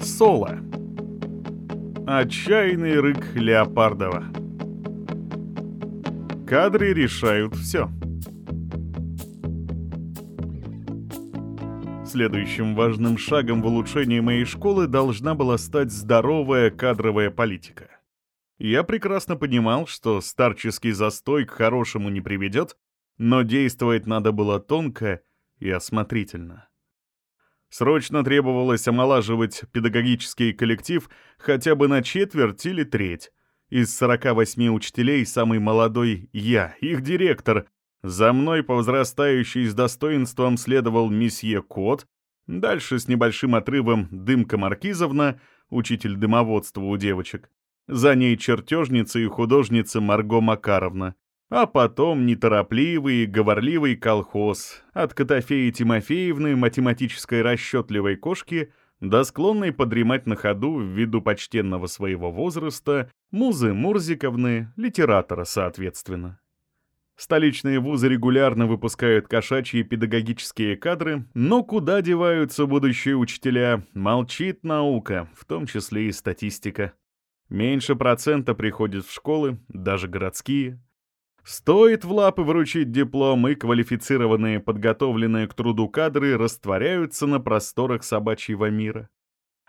Соло. Отчаянный рык Леопардова. Кадры решают все. Следующим важным шагом в улучшении моей школы должна была стать здоровая кадровая политика. Я прекрасно понимал, что старческий застой к хорошему не приведет, но действовать надо было тонко и осмотрительно. Срочно требовалось омолаживать педагогический коллектив хотя бы на четверть или треть. Из 48 учителей самый молодой я, их директор. За мной по возрастающей с достоинством следовал месье Кот, дальше с небольшим отрывом Дымка Маркизовна, учитель дымоводства у девочек. За ней чертежница и художница Марго Макаровна. А потом неторопливый говорливый колхоз от Котофеи Тимофеевны, математической расчетливой кошки, до склонной подремать на ходу ввиду почтенного своего возраста, музы Мурзиковны, литератора соответственно. Столичные вузы регулярно выпускают кошачьи педагогические кадры, но куда деваются будущие учителя, молчит наука, в том числе и статистика. Меньше процента приходит в школы, даже городские, Стоит в лапы вручить диплом, и квалифицированные, подготовленные к труду кадры растворяются на просторах собачьего мира.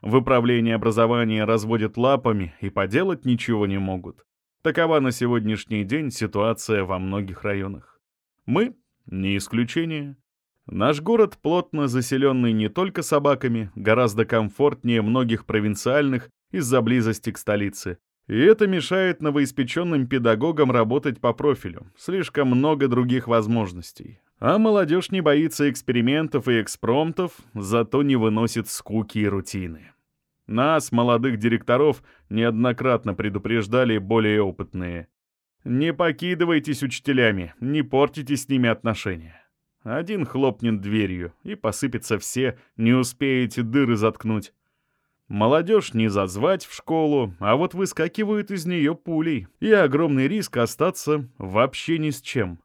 В управлении образования разводят лапами и поделать ничего не могут. Такова на сегодняшний день ситуация во многих районах. Мы — не исключение. Наш город, плотно заселенный не только собаками, гораздо комфортнее многих провинциальных из-за близости к столице, и это мешает новоиспеченным педагогам работать по профилю. Слишком много других возможностей. А молодежь не боится экспериментов и экспромтов, зато не выносит скуки и рутины. Нас, молодых директоров, неоднократно предупреждали более опытные. Не покидывайтесь учителями, не портите с ними отношения. Один хлопнет дверью, и посыпется все, не успеете дыры заткнуть. Молодежь не зазвать в школу, а вот выскакивают из нее пулей, и огромный риск остаться вообще ни с чем.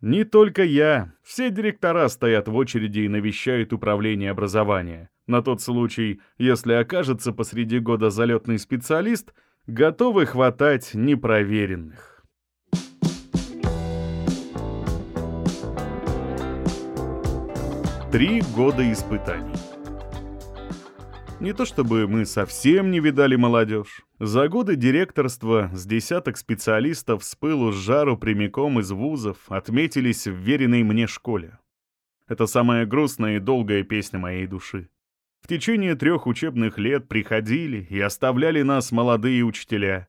Не только я, все директора стоят в очереди и навещают управление образования. На тот случай, если окажется посреди года залетный специалист, готовы хватать непроверенных. Три года испытаний. Не то чтобы мы совсем не видали молодежь. За годы директорства с десяток специалистов с пылу с жару прямиком из вузов отметились в веренной мне школе. Это самая грустная и долгая песня моей души. В течение трех учебных лет приходили и оставляли нас молодые учителя.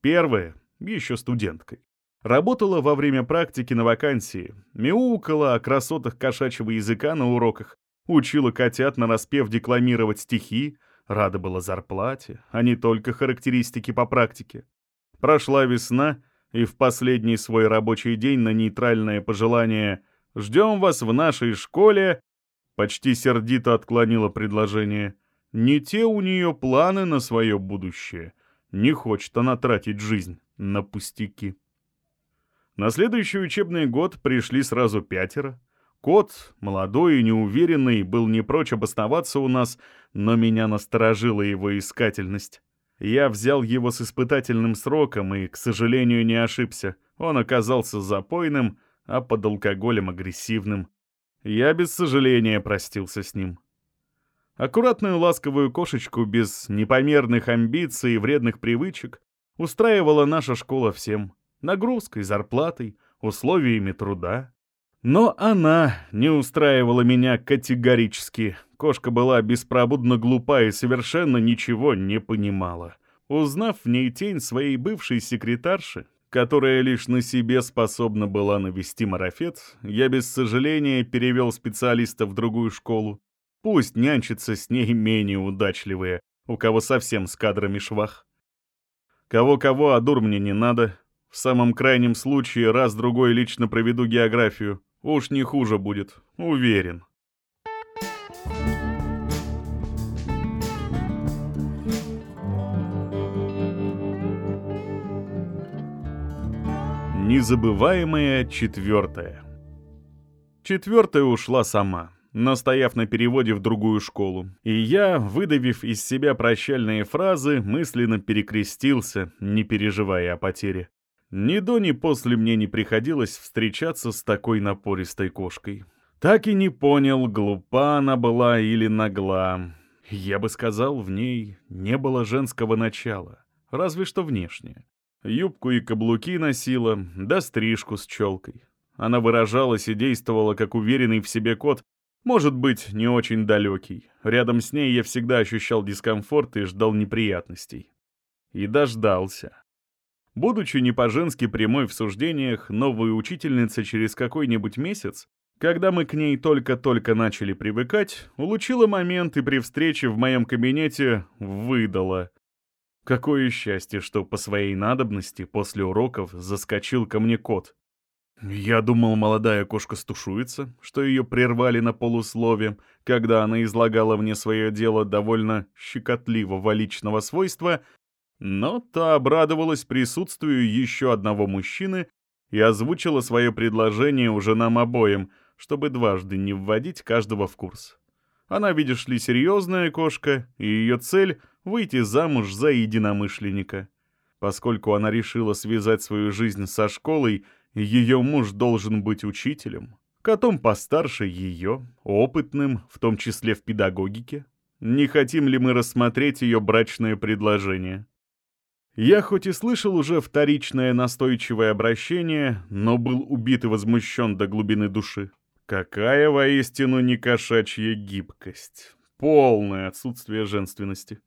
Первая, еще студенткой, работала во время практики на вакансии, мяукала о красотах кошачьего языка на уроках, Учила котят на распев декламировать стихи, рада была зарплате, а не только характеристики по практике. Прошла весна, и в последний свой рабочий день на нейтральное пожелание «Ждем вас в нашей школе» почти сердито отклонила предложение. Не те у нее планы на свое будущее. Не хочет она тратить жизнь на пустяки. На следующий учебный год пришли сразу пятеро — Кот, молодой и неуверенный, был не прочь обосноваться у нас, но меня насторожила его искательность. Я взял его с испытательным сроком и, к сожалению, не ошибся. Он оказался запойным, а под алкоголем агрессивным. Я без сожаления простился с ним. Аккуратную ласковую кошечку без непомерных амбиций и вредных привычек устраивала наша школа всем. Нагрузкой, зарплатой, условиями труда. Но она не устраивала меня категорически. Кошка была беспробудно глупа и совершенно ничего не понимала. Узнав в ней тень своей бывшей секретарши, которая лишь на себе способна была навести марафет, я без сожаления перевел специалиста в другую школу. Пусть нянчится с ней менее удачливые, у кого совсем с кадрами швах. Кого-кого, а дур мне не надо. В самом крайнем случае раз-другой лично проведу географию. Уж не хуже будет, уверен. Незабываемая четвертая. Четвертая ушла сама. настояв на переводе в другую школу. И я, выдавив из себя прощальные фразы, мысленно перекрестился, не переживая о потере. Ни до, ни после мне не приходилось встречаться с такой напористой кошкой. Так и не понял, глупа она была или нагла. Я бы сказал, в ней не было женского начала, разве что внешнее. Юбку и каблуки носила, да стрижку с челкой. Она выражалась и действовала, как уверенный в себе кот, может быть, не очень далекий. Рядом с ней я всегда ощущал дискомфорт и ждал неприятностей. И дождался. Будучи не по-женски прямой в суждениях, новая учительница через какой-нибудь месяц, когда мы к ней только-только начали привыкать, улучила момент и при встрече в моем кабинете выдала. Какое счастье, что по своей надобности после уроков заскочил ко мне кот. Я думал, молодая кошка стушуется, что ее прервали на полуслове, когда она излагала мне свое дело довольно щекотливого личного свойства, но та обрадовалась присутствию еще одного мужчины и озвучила свое предложение уже нам обоим, чтобы дважды не вводить каждого в курс. Она, видишь ли, серьезная кошка, и ее цель — выйти замуж за единомышленника. Поскольку она решила связать свою жизнь со школой — ее муж должен быть учителем, котом постарше ее, опытным, в том числе в педагогике. Не хотим ли мы рассмотреть ее брачное предложение? Я хоть и слышал уже вторичное настойчивое обращение, но был убит и возмущен до глубины души. Какая воистину не кошачья гибкость. Полное отсутствие женственности.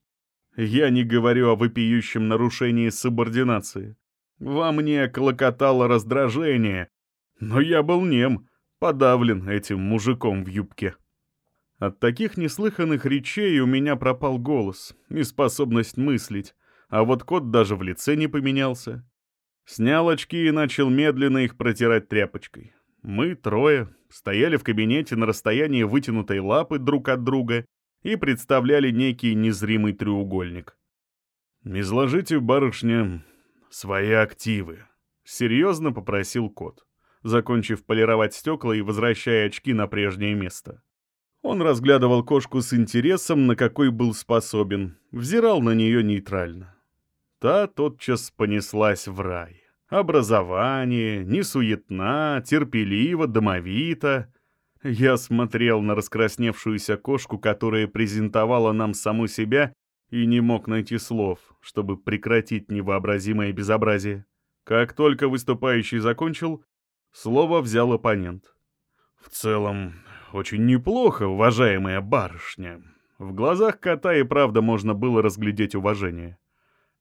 Я не говорю о вопиющем нарушении субординации. Во мне клокотало раздражение, но я был нем, подавлен этим мужиком в юбке. От таких неслыханных речей у меня пропал голос и способность мыслить, а вот кот даже в лице не поменялся. Снял очки и начал медленно их протирать тряпочкой. Мы, трое, стояли в кабинете на расстоянии вытянутой лапы друг от друга и представляли некий незримый треугольник. «Изложите, барышня, свои активы», — серьезно попросил кот, закончив полировать стекла и возвращая очки на прежнее место. Он разглядывал кошку с интересом, на какой был способен, взирал на нее нейтрально. Та тотчас понеслась в рай. Образование, несуетна, терпеливо, домовито. Я смотрел на раскрасневшуюся кошку, которая презентовала нам саму себя и не мог найти слов, чтобы прекратить невообразимое безобразие. Как только выступающий закончил, слово взял оппонент. «В целом, очень неплохо, уважаемая барышня». В глазах кота и правда можно было разглядеть уважение.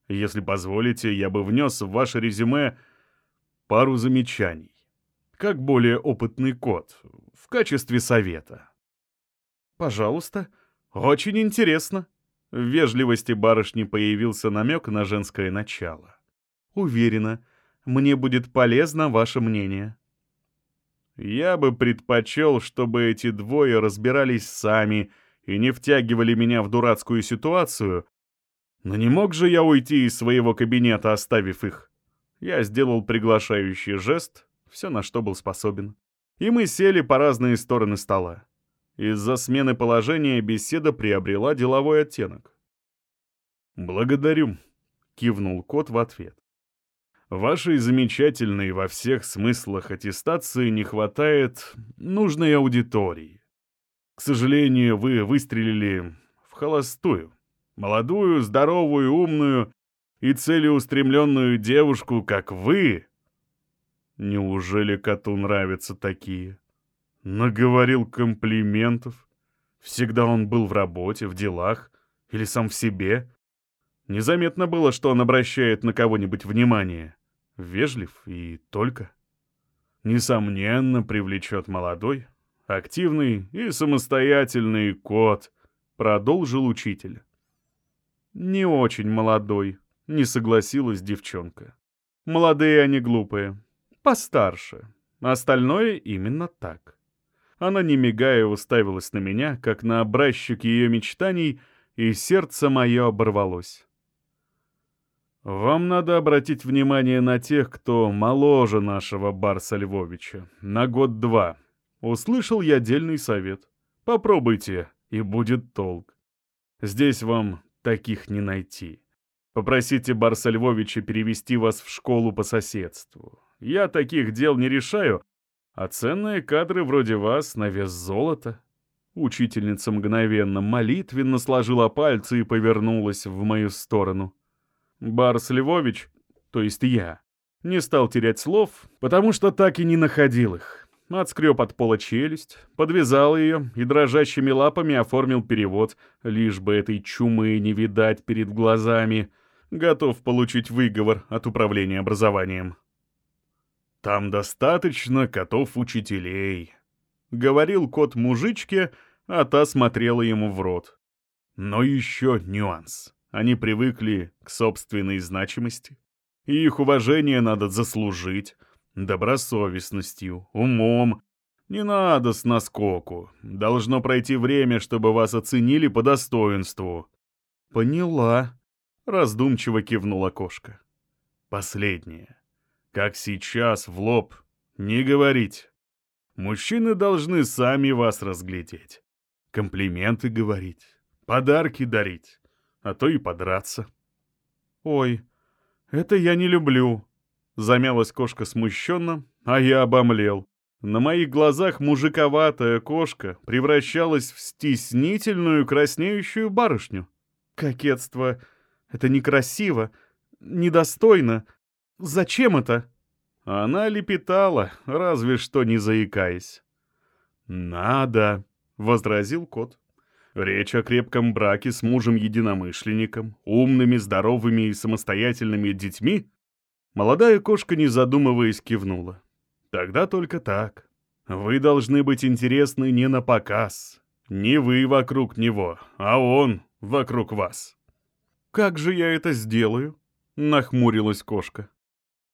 Если позволите, я бы внес в ваше резюме пару замечаний. Как более опытный кот, в качестве совета. «Пожалуйста, очень интересно», в вежливости барышни появился намек на женское начало. «Уверена, мне будет полезно ваше мнение». Я бы предпочел, чтобы эти двое разбирались сами и не втягивали меня в дурацкую ситуацию, но не мог же я уйти из своего кабинета, оставив их. Я сделал приглашающий жест, все на что был способен. И мы сели по разные стороны стола. Из-за смены положения беседа приобрела деловой оттенок. «Благодарю», — кивнул кот в ответ. «Вашей замечательной во всех смыслах аттестации не хватает нужной аудитории. К сожалению, вы выстрелили в холостую, молодую, здоровую, умную и целеустремленную девушку, как вы. Неужели коту нравятся такие?» Наговорил комплиментов. Всегда он был в работе, в делах или сам в себе. Незаметно было, что он обращает на кого-нибудь внимание. Вежлив и только. Несомненно, привлечет молодой, активный и самостоятельный кот, продолжил учитель. Не очень молодой, не согласилась девчонка. Молодые они глупые. Постарше. Остальное именно так. Она, не мигая, уставилась на меня, как на образчик ее мечтаний, и сердце мое оборвалось. «Вам надо обратить внимание на тех, кто моложе нашего Барса Львовича, на год-два», — услышал я дельный совет. Попробуйте, и будет толк. Здесь вам таких не найти. Попросите Барса Львовича перевести вас в школу по соседству. Я таких дел не решаю, а ценные кадры вроде вас на вес золота. Учительница мгновенно молитвенно сложила пальцы и повернулась в мою сторону. Барс Львович, то есть я, не стал терять слов, потому что так и не находил их. Отскреб от пола челюсть, подвязал ее и дрожащими лапами оформил перевод, лишь бы этой чумы не видать перед глазами. Готов получить выговор от управления образованием. «Там достаточно котов-учителей», — говорил кот мужичке, а та смотрела ему в рот. Но еще нюанс. Они привыкли к собственной значимости, и их уважение надо заслужить добросовестностью, умом. Не надо с наскоку. Должно пройти время, чтобы вас оценили по достоинству. Поняла, раздумчиво кивнула кошка. Последнее. Как сейчас в лоб. Не говорить. Мужчины должны сами вас разглядеть комплименты говорить, подарки дарить, а то и подраться. «Ой, это я не люблю», — замялась кошка смущенно, а я обомлел. На моих глазах мужиковатая кошка превращалась в стеснительную краснеющую барышню. Кокетство — это некрасиво, недостойно. Зачем это? Она лепетала, разве что не заикаясь. «Надо», — возразил кот. Речь о крепком браке с мужем-единомышленником, умными, здоровыми и самостоятельными детьми? Молодая кошка, не задумываясь, кивнула. Тогда только так. Вы должны быть интересны не на показ. Не вы вокруг него, а он вокруг вас. «Как же я это сделаю?» — нахмурилась кошка.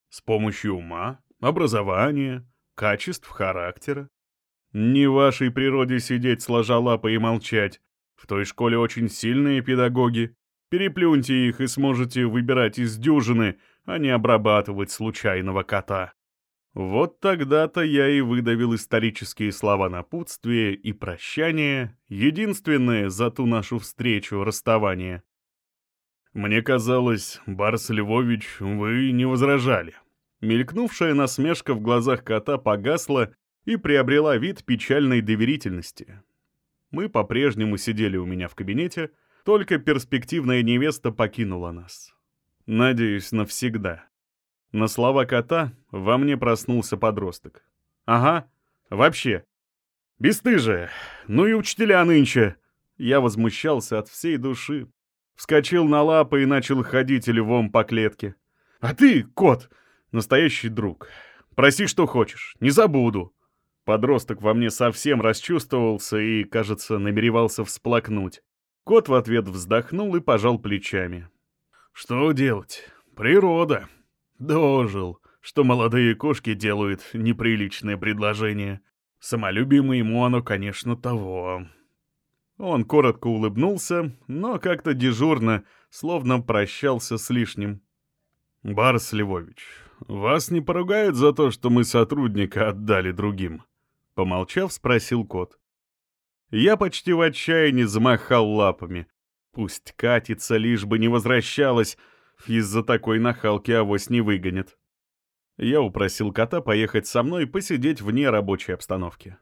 «С помощью ума, образования, качеств характера, не в вашей природе сидеть сложа лапы и молчать. В той школе очень сильные педагоги. Переплюньте их и сможете выбирать из дюжины, а не обрабатывать случайного кота. Вот тогда-то я и выдавил исторические слова напутствия и прощания, единственное за ту нашу встречу расставание. Мне казалось, Барс Львович, вы не возражали. Мелькнувшая насмешка в глазах кота погасла, и приобрела вид печальной доверительности. Мы по-прежнему сидели у меня в кабинете, только перспективная невеста покинула нас. Надеюсь, навсегда. На слова кота во мне проснулся подросток. Ага, вообще. Бестыжие, ну и учителя нынче. Я возмущался от всей души. Вскочил на лапы и начал ходить львом по клетке. А ты, кот, настоящий друг. Проси, что хочешь, не забуду. Подросток во мне совсем расчувствовался и, кажется, намеревался всплакнуть. Кот в ответ вздохнул и пожал плечами. «Что делать? Природа. Дожил, что молодые кошки делают неприличное предложение. Самолюбием ему оно, конечно, того». Он коротко улыбнулся, но как-то дежурно, словно прощался с лишним. «Барс Львович, вас не поругают за то, что мы сотрудника отдали другим?» Помолчав, спросил кот. Я почти в отчаянии замахал лапами. Пусть катится, лишь бы не возвращалась. Из-за такой нахалки авось не выгонит. Я упросил кота поехать со мной посидеть вне рабочей обстановки.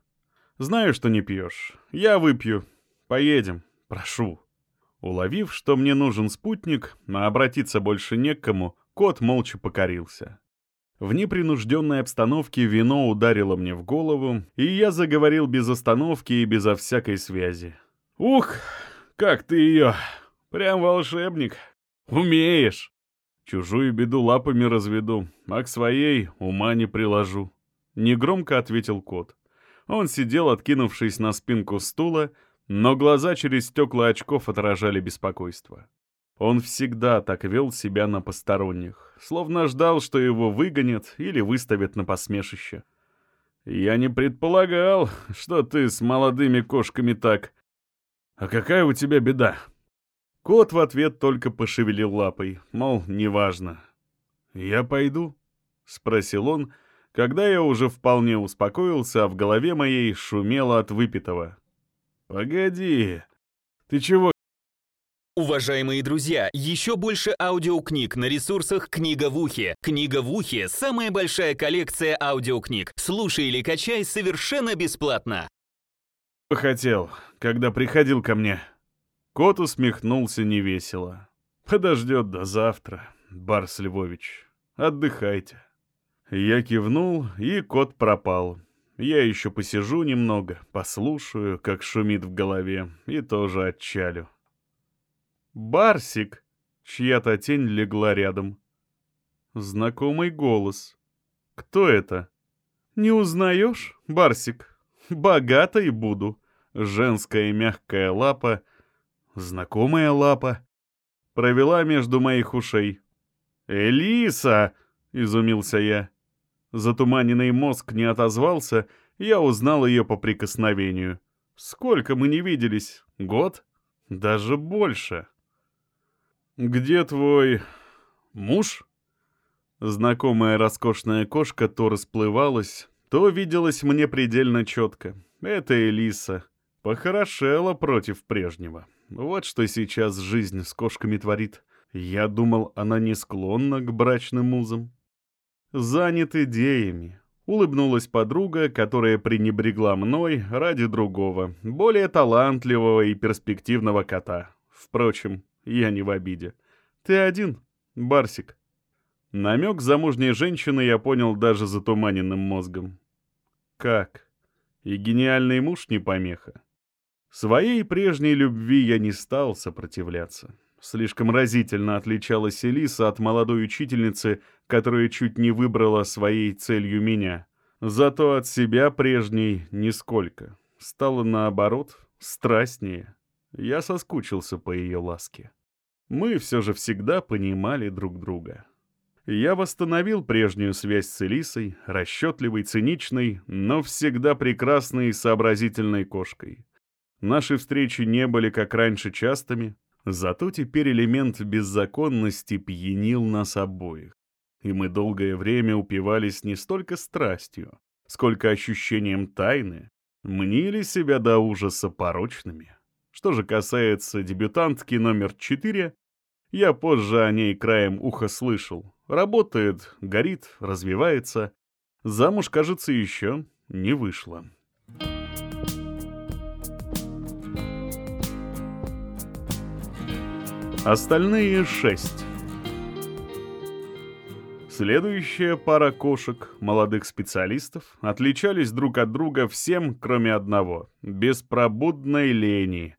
«Знаю, что не пьешь. Я выпью. Поедем. Прошу». Уловив, что мне нужен спутник, а обратиться больше не к кому, кот молча покорился. В непринужденной обстановке вино ударило мне в голову, и я заговорил без остановки и безо всякой связи. «Ух, как ты ее! Прям волшебник! Умеешь!» «Чужую беду лапами разведу, а к своей ума не приложу», — негромко ответил кот. Он сидел, откинувшись на спинку стула, но глаза через стекла очков отражали беспокойство. Он всегда так вел себя на посторонних, словно ждал, что его выгонят или выставят на посмешище. «Я не предполагал, что ты с молодыми кошками так. А какая у тебя беда?» Кот в ответ только пошевелил лапой, мол, неважно. «Я пойду?» — спросил он, когда я уже вполне успокоился, а в голове моей шумело от выпитого. Погоди. Ты чего? Уважаемые друзья, еще больше аудиокниг на ресурсах «Книга в ухе». «Книга в ухе» — самая большая коллекция аудиокниг. Слушай или качай совершенно бесплатно. Хотел, когда приходил ко мне. Кот усмехнулся невесело. Подождет до завтра, Барс Львович. Отдыхайте. Я кивнул, и кот пропал. Я еще посижу немного, послушаю, как шумит в голове, и тоже отчалю. «Барсик!» — чья-то тень легла рядом. Знакомый голос. «Кто это?» «Не узнаешь, Барсик? Богатой буду». Женская мягкая лапа, знакомая лапа, провела между моих ушей. «Элиса!» — изумился я. Затуманенный мозг не отозвался, я узнал ее по прикосновению. «Сколько мы не виделись? Год? Даже больше!» «Где твой... муж?» Знакомая роскошная кошка то расплывалась, то виделась мне предельно четко. Это Элиса. Похорошела против прежнего. Вот что сейчас жизнь с кошками творит. Я думал, она не склонна к брачным узам. Занят идеями. Улыбнулась подруга, которая пренебрегла мной ради другого, более талантливого и перспективного кота. Впрочем, я не в обиде. Ты один, Барсик. Намек замужней женщины я понял даже затуманенным мозгом. Как? И гениальный муж не помеха. Своей прежней любви я не стал сопротивляться. Слишком разительно отличалась Элиса от молодой учительницы, которая чуть не выбрала своей целью меня. Зато от себя прежней нисколько. Стало наоборот, страстнее. Я соскучился по ее ласке. Мы все же всегда понимали друг друга. Я восстановил прежнюю связь с Элисой, расчетливой, циничной, но всегда прекрасной и сообразительной кошкой. Наши встречи не были, как раньше, частыми, зато теперь элемент беззаконности пьянил нас обоих. И мы долгое время упивались не столько страстью, сколько ощущением тайны, мнили себя до ужаса порочными. Что же касается дебютантки номер четыре, я позже о ней краем уха слышал. Работает, горит, развивается. Замуж, кажется, еще не вышла. Остальные шесть. Следующая пара кошек, молодых специалистов, отличались друг от друга всем, кроме одного — беспробудной лени.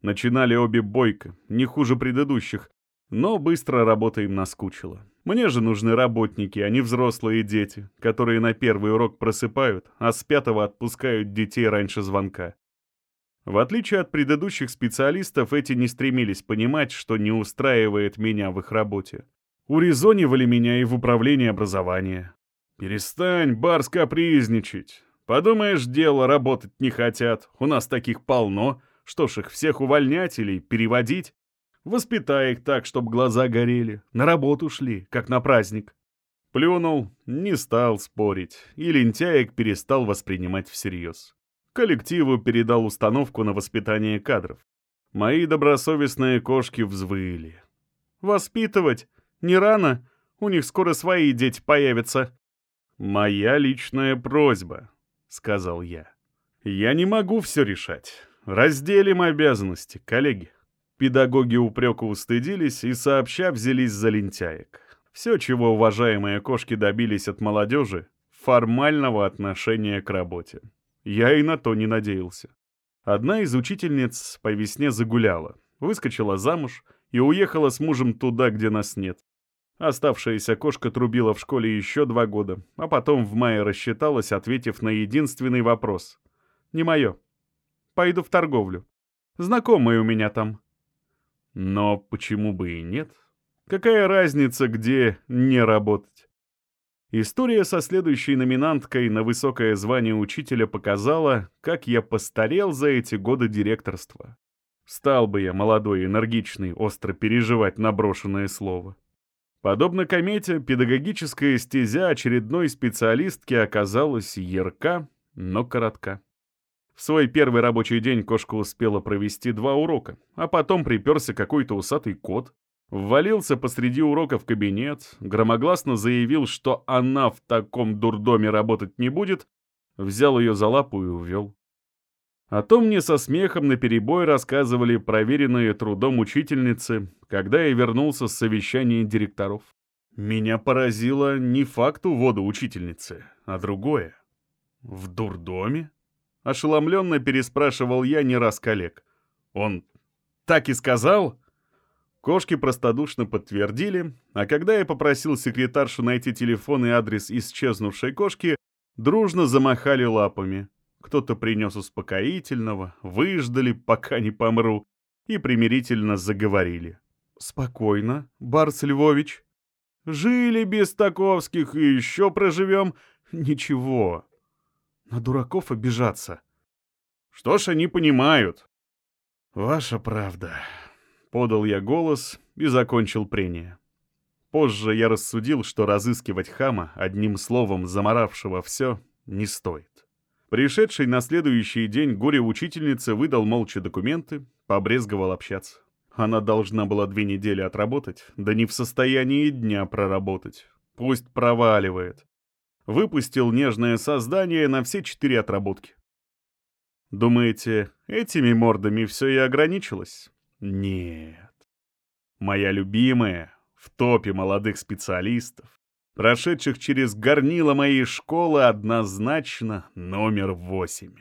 Начинали обе бойко, не хуже предыдущих, но быстро работа им наскучила. Мне же нужны работники, а не взрослые дети, которые на первый урок просыпают, а с пятого отпускают детей раньше звонка. В отличие от предыдущих специалистов, эти не стремились понимать, что не устраивает меня в их работе. Урезонивали меня и в управлении образования. «Перестань, Барс, капризничать. Подумаешь, дело, работать не хотят. У нас таких полно. Что ж, их всех увольнять или переводить? Воспитай их так, чтобы глаза горели. На работу шли, как на праздник». Плюнул, не стал спорить, и лентяек перестал воспринимать всерьез коллективу передал установку на воспитание кадров. Мои добросовестные кошки взвыли. «Воспитывать? Не рано? У них скоро свои дети появятся». «Моя личная просьба», — сказал я. «Я не могу все решать. Разделим обязанности, коллеги». Педагоги упрека устыдились и сообща взялись за лентяек. Все, чего уважаемые кошки добились от молодежи — формального отношения к работе. Я и на то не надеялся. Одна из учительниц по весне загуляла, выскочила замуж и уехала с мужем туда, где нас нет. Оставшаяся кошка трубила в школе еще два года, а потом в мае рассчиталась, ответив на единственный вопрос. «Не мое. Пойду в торговлю. Знакомые у меня там». Но почему бы и нет? Какая разница, где не работать? История со следующей номинанткой на высокое звание учителя показала, как я постарел за эти годы директорства. Стал бы я молодой, энергичный, остро переживать наброшенное слово. Подобно комете, педагогическая стезя очередной специалистки оказалась ярка, но коротка. В свой первый рабочий день кошка успела провести два урока, а потом приперся какой-то усатый кот, ввалился посреди урока в кабинет, громогласно заявил, что она в таком дурдоме работать не будет, взял ее за лапу и увел. О том мне со смехом наперебой рассказывали проверенные трудом учительницы, когда я вернулся с совещания директоров. Меня поразило не факт увода учительницы, а другое. В дурдоме? Ошеломленно переспрашивал я не раз коллег. Он так и сказал? Кошки простодушно подтвердили, а когда я попросил секретаршу найти телефон и адрес исчезнувшей кошки, дружно замахали лапами. Кто-то принес успокоительного, выждали, пока не помру, и примирительно заговорили. «Спокойно, Барс Львович. Жили без таковских и еще проживем. Ничего, на дураков обижаться. Что ж они понимают? Ваша правда. Подал я голос и закончил прение. Позже я рассудил, что разыскивать хама, одним словом заморавшего все, не стоит. Пришедший на следующий день горе-учительница выдал молча документы, побрезговал общаться. Она должна была две недели отработать, да не в состоянии дня проработать. Пусть проваливает выпустил нежное создание на все четыре отработки. Думаете, этими мордами все и ограничилось? Нет. Моя любимая в топе молодых специалистов, прошедших через горнило моей школы, однозначно номер восемь.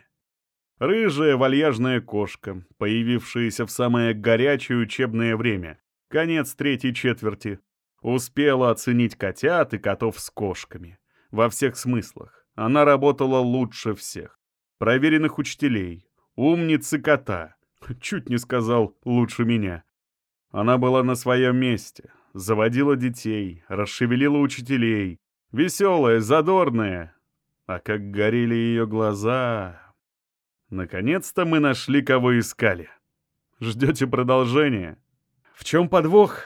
Рыжая вальяжная кошка, появившаяся в самое горячее учебное время, конец третьей четверти, успела оценить котят и котов с кошками во всех смыслах. Она работала лучше всех. Проверенных учителей, умницы кота. Чуть не сказал «лучше меня». Она была на своем месте, заводила детей, расшевелила учителей. Веселая, задорная. А как горели ее глаза... Наконец-то мы нашли, кого искали. Ждете продолжения? В чем подвох?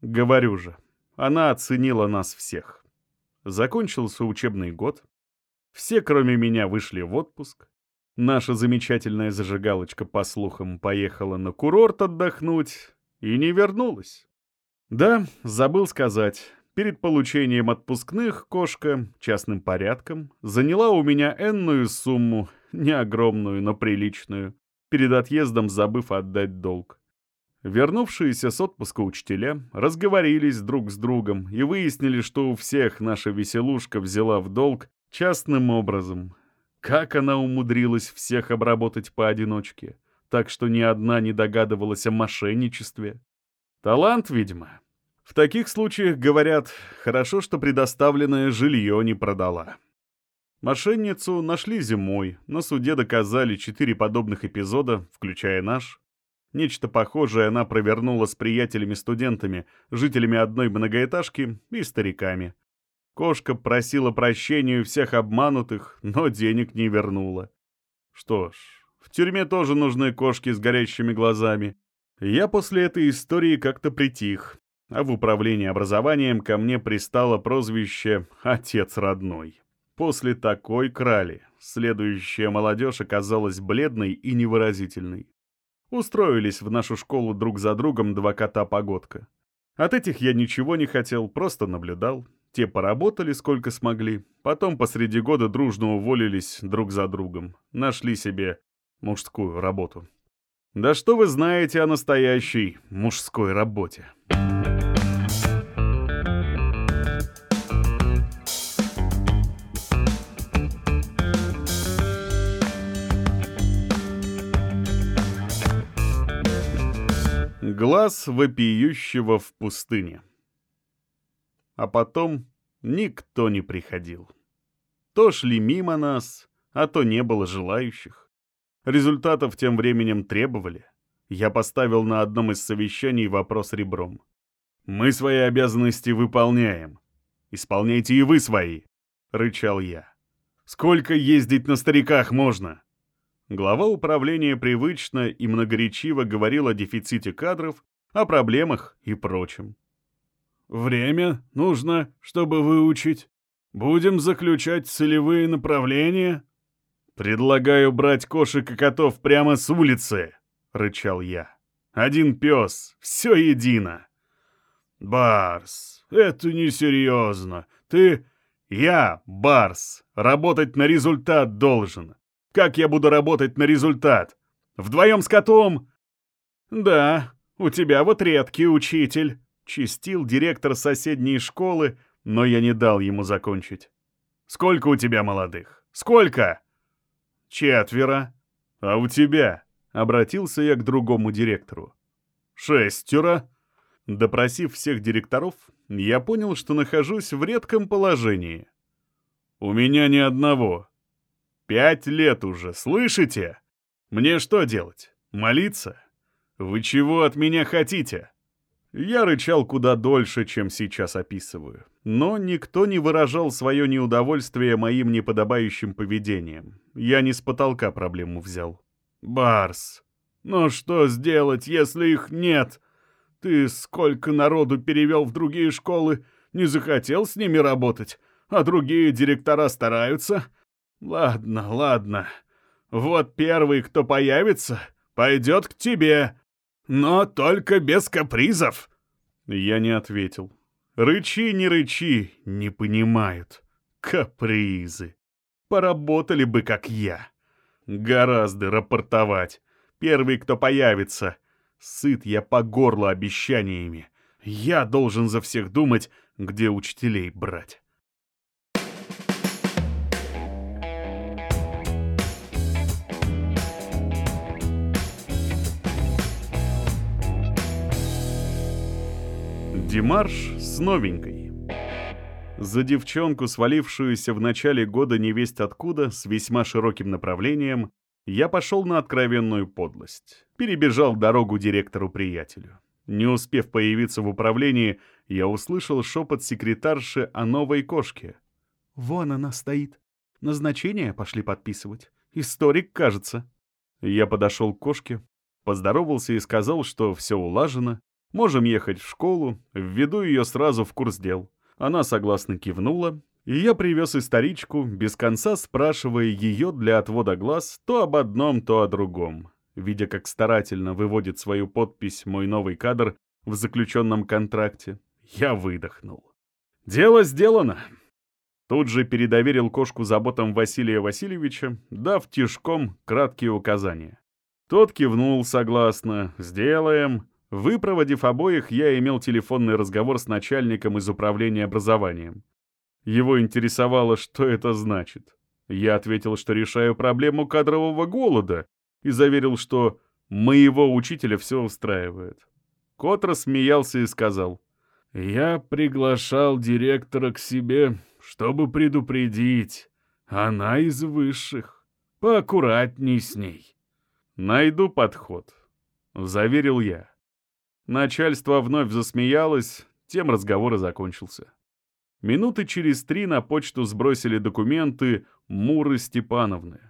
Говорю же, она оценила нас всех. Закончился учебный год. Все, кроме меня, вышли в отпуск. Наша замечательная зажигалочка, по слухам, поехала на курорт отдохнуть и не вернулась. Да, забыл сказать. Перед получением отпускных кошка частным порядком заняла у меня энную сумму, не огромную, но приличную, перед отъездом забыв отдать долг. Вернувшиеся с отпуска учителя разговорились друг с другом и выяснили, что у всех наша веселушка взяла в долг частным образом. Как она умудрилась всех обработать поодиночке, так что ни одна не догадывалась о мошенничестве. Талант, видимо. В таких случаях, говорят, хорошо, что предоставленное жилье не продала. Мошенницу нашли зимой, на суде доказали четыре подобных эпизода, включая наш, Нечто похожее она провернула с приятелями-студентами, жителями одной многоэтажки и стариками. Кошка просила прощения у всех обманутых, но денег не вернула. Что ж, в тюрьме тоже нужны кошки с горящими глазами. Я после этой истории как-то притих, а в управлении образованием ко мне пристало прозвище «Отец родной». После такой крали следующая молодежь оказалась бледной и невыразительной. Устроились в нашу школу друг за другом два кота-погодка. От этих я ничего не хотел, просто наблюдал. Те поработали сколько смогли, потом посреди года дружно уволились друг за другом. Нашли себе мужскую работу. Да что вы знаете о настоящей мужской работе? Глаз вопиющего в пустыне. А потом никто не приходил. То шли мимо нас, а то не было желающих. Результатов тем временем требовали. Я поставил на одном из совещаний вопрос ребром. «Мы свои обязанности выполняем. Исполняйте и вы свои», — рычал я. «Сколько ездить на стариках можно?» Глава управления привычно и многоречиво говорил о дефиците кадров, о проблемах и прочем. «Время нужно, чтобы выучить. Будем заключать целевые направления». «Предлагаю брать кошек и котов прямо с улицы!» — рычал я. «Один пес, все едино!» «Барс, это несерьезно. Ты...» «Я, Барс, работать на результат должен. Как я буду работать на результат? Вдвоем с котом?» «Да, у тебя вот редкий учитель», — чистил директор соседней школы, но я не дал ему закончить. «Сколько у тебя молодых? Сколько?» «Четверо. А у тебя?» — обратился я к другому директору. «Шестеро». Допросив всех директоров, я понял, что нахожусь в редком положении. «У меня ни одного. Пять лет уже, слышите? Мне что делать? Молиться? Вы чего от меня хотите?» Я рычал куда дольше, чем сейчас описываю. Но никто не выражал свое неудовольствие моим неподобающим поведением. Я не с потолка проблему взял. «Барс, ну что сделать, если их нет? Ты сколько народу перевел в другие школы, не захотел с ними работать, а другие директора стараются? Ладно, ладно. Вот первый, кто появится, пойдет к тебе. Но только без капризов. Я не ответил. Рычи, не рычи, не понимают. Капризы. Поработали бы, как я. Гораздо рапортовать. Первый, кто появится. Сыт я по горло обещаниями. Я должен за всех думать, где учителей брать. Демарш с новенькой. За девчонку, свалившуюся в начале года невесть откуда, с весьма широким направлением, я пошел на откровенную подлость. Перебежал дорогу директору-приятелю. Не успев появиться в управлении, я услышал шепот секретарши о новой кошке. «Вон она стоит. Назначение пошли подписывать. Историк, кажется». Я подошел к кошке, поздоровался и сказал, что все улажено, Можем ехать в школу, введу ее сразу в курс дел. Она согласно кивнула, и я привез историчку, без конца спрашивая ее для отвода глаз то об одном, то о другом. Видя, как старательно выводит свою подпись мой новый кадр в заключенном контракте, я выдохнул. Дело сделано. Тут же передоверил кошку заботам Василия Васильевича, дав тишком краткие указания. Тот кивнул согласно «сделаем», Выпроводив обоих, я имел телефонный разговор с начальником из управления образованием. Его интересовало, что это значит. Я ответил, что решаю проблему кадрового голода, и заверил, что моего учителя все устраивает. Кот рассмеялся и сказал, «Я приглашал директора к себе, чтобы предупредить. Она из высших. Поаккуратней с ней». «Найду подход», — заверил я. Начальство вновь засмеялось, тем разговор и закончился. Минуты через три на почту сбросили документы Муры Степановны.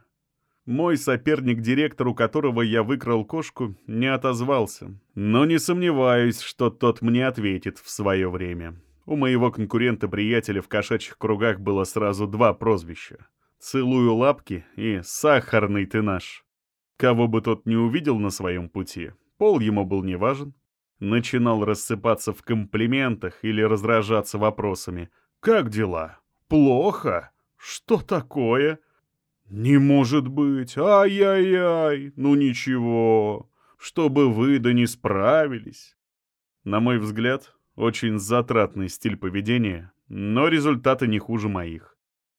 Мой соперник-директор, у которого я выкрал кошку, не отозвался, но не сомневаюсь, что тот мне ответит в свое время. У моего конкурента-приятеля в кошачьих кругах было сразу два прозвища. «Целую лапки» и «Сахарный ты наш». Кого бы тот не увидел на своем пути, пол ему был не важен, начинал рассыпаться в комплиментах или раздражаться вопросами. «Как дела? Плохо? Что такое?» «Не может быть! Ай-яй-яй! Ну ничего! Чтобы вы да не справились!» На мой взгляд, очень затратный стиль поведения, но результаты не хуже моих.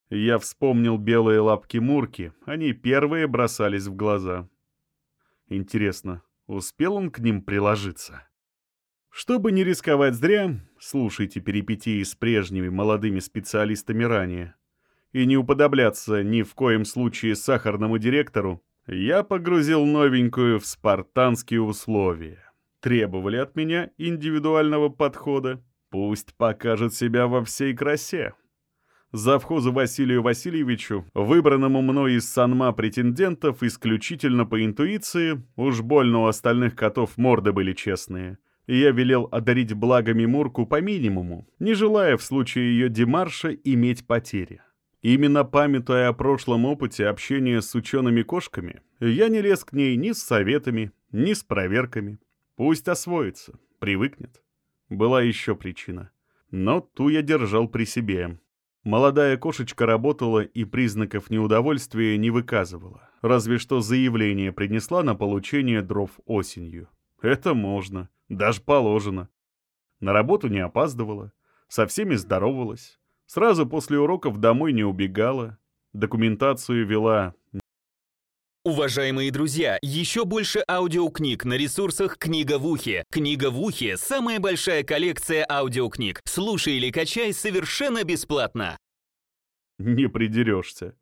Я вспомнил белые лапки Мурки, они первые бросались в глаза. Интересно, успел он к ним приложиться? Чтобы не рисковать зря, слушайте перипетии с прежними молодыми специалистами ранее. И не уподобляться ни в коем случае сахарному директору, я погрузил новенькую в спартанские условия. Требовали от меня индивидуального подхода. Пусть покажет себя во всей красе. Завхозу Василию Васильевичу, выбранному мной из санма претендентов исключительно по интуиции, уж больно у остальных котов морды были честные — и я велел одарить благами Мурку по минимуму, не желая в случае ее демарша иметь потери. Именно памятуя о прошлом опыте общения с учеными кошками, я не лез к ней ни с советами, ни с проверками. Пусть освоится, привыкнет. Была еще причина. Но ту я держал при себе. Молодая кошечка работала и признаков неудовольствия не выказывала. Разве что заявление принесла на получение дров осенью. Это можно, даже положено. На работу не опаздывала, со всеми здоровалась. Сразу после уроков домой не убегала. Документацию вела Уважаемые друзья, еще больше аудиокниг на ресурсах «Книга в ухе». «Книга в ухе» — самая большая коллекция аудиокниг. Слушай или качай совершенно бесплатно. Не придерешься.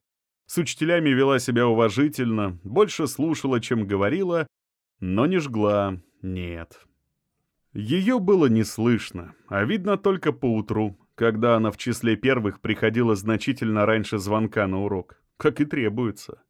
С учителями вела себя уважительно, больше слушала, чем говорила, но не жгла, нет. Ее было не слышно, а видно только по утру, когда она в числе первых приходила значительно раньше звонка на урок, как и требуется.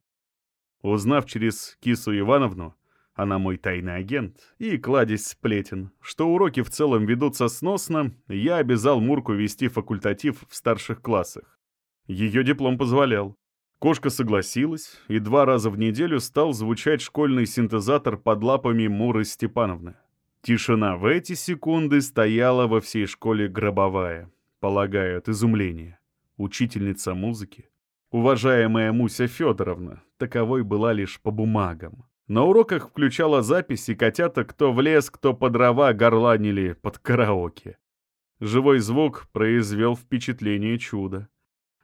Узнав через Кису Ивановну, она мой тайный агент, и кладезь сплетен, что уроки в целом ведутся сносно, я обязал Мурку вести факультатив в старших классах. Ее диплом позволял. Кошка согласилась, и два раза в неделю стал звучать школьный синтезатор под лапами Муры Степановны. Тишина в эти секунды стояла во всей школе гробовая, полагаю, от изумления. Учительница музыки, уважаемая Муся Федоровна, таковой была лишь по бумагам. На уроках включала записи, котята кто в лес, кто по дрова горланили под караоке. Живой звук произвел впечатление чуда.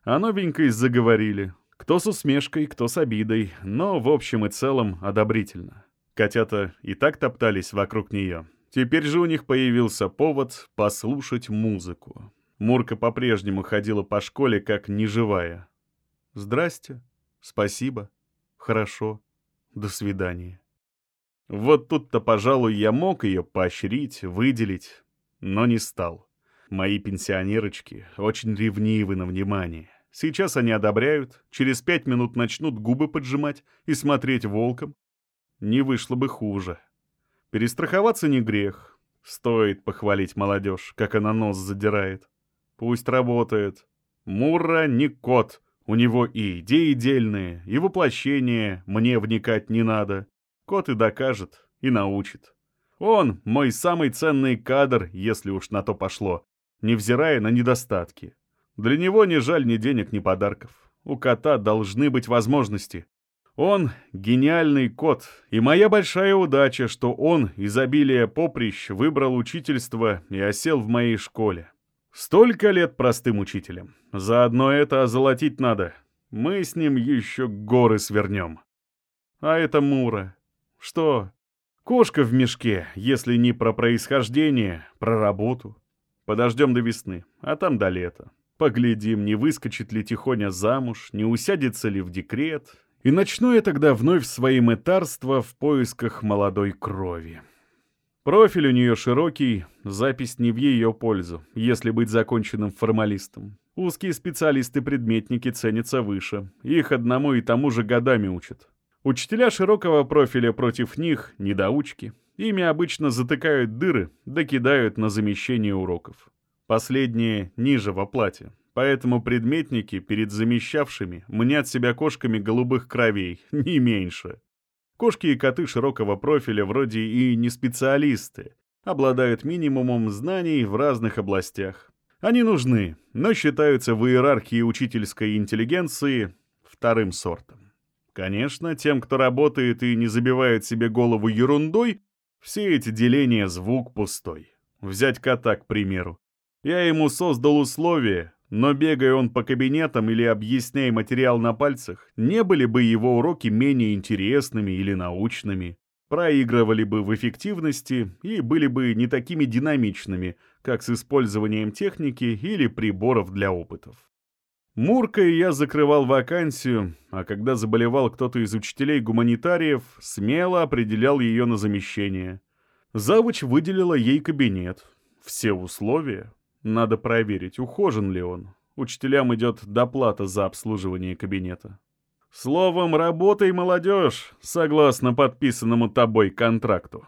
А новенькой заговорили. Кто с усмешкой, кто с обидой, но в общем и целом одобрительно. Котята и так топтались вокруг нее. Теперь же у них появился повод послушать музыку. Мурка по-прежнему ходила по школе как неживая. «Здрасте, спасибо», Хорошо. До свидания. Вот тут-то, пожалуй, я мог ее поощрить, выделить, но не стал. Мои пенсионерочки очень ревнивы на внимание. Сейчас они одобряют, через пять минут начнут губы поджимать и смотреть волком. Не вышло бы хуже. Перестраховаться не грех. Стоит похвалить молодежь, как она нос задирает. Пусть работает. Мура не кот — у него и идеи дельные, и воплощение, мне вникать не надо. Кот и докажет, и научит. Он мой самый ценный кадр, если уж на то пошло, невзирая на недостатки. Для него ни жаль ни денег, ни подарков. У кота должны быть возможности. Он — гениальный кот, и моя большая удача, что он, изобилие поприщ, выбрал учительство и осел в моей школе. Столько лет простым учителем. Заодно это озолотить надо. Мы с ним еще горы свернем. А это Мура. Что? Кошка в мешке, если не про происхождение, про работу. Подождем до весны, а там до лета. Поглядим, не выскочит ли Тихоня замуж, не усядется ли в декрет. И начну я тогда вновь свои мытарства в поисках молодой крови. Профиль у нее широкий, запись не в ее пользу, если быть законченным формалистом. Узкие специалисты-предметники ценятся выше, их одному и тому же годами учат. Учителя широкого профиля против них — недоучки. Ими обычно затыкают дыры, да кидают на замещение уроков. Последние ниже в оплате, поэтому предметники перед замещавшими мнят себя кошками голубых кровей, не меньше. Кошки и коты широкого профиля вроде и не специалисты, обладают минимумом знаний в разных областях. Они нужны, но считаются в иерархии учительской интеллигенции вторым сортом. Конечно, тем, кто работает и не забивает себе голову ерундой, все эти деления звук пустой. Взять кота, к примеру. Я ему создал условия, но бегая он по кабинетам или объясняя материал на пальцах, не были бы его уроки менее интересными или научными, проигрывали бы в эффективности и были бы не такими динамичными, как с использованием техники или приборов для опытов. Муркой я закрывал вакансию, а когда заболевал кто-то из учителей-гуманитариев, смело определял ее на замещение. Завуч выделила ей кабинет. Все условия, надо проверить, ухожен ли он. Учителям идет доплата за обслуживание кабинета. Словом, работай, молодежь, согласно подписанному тобой контракту.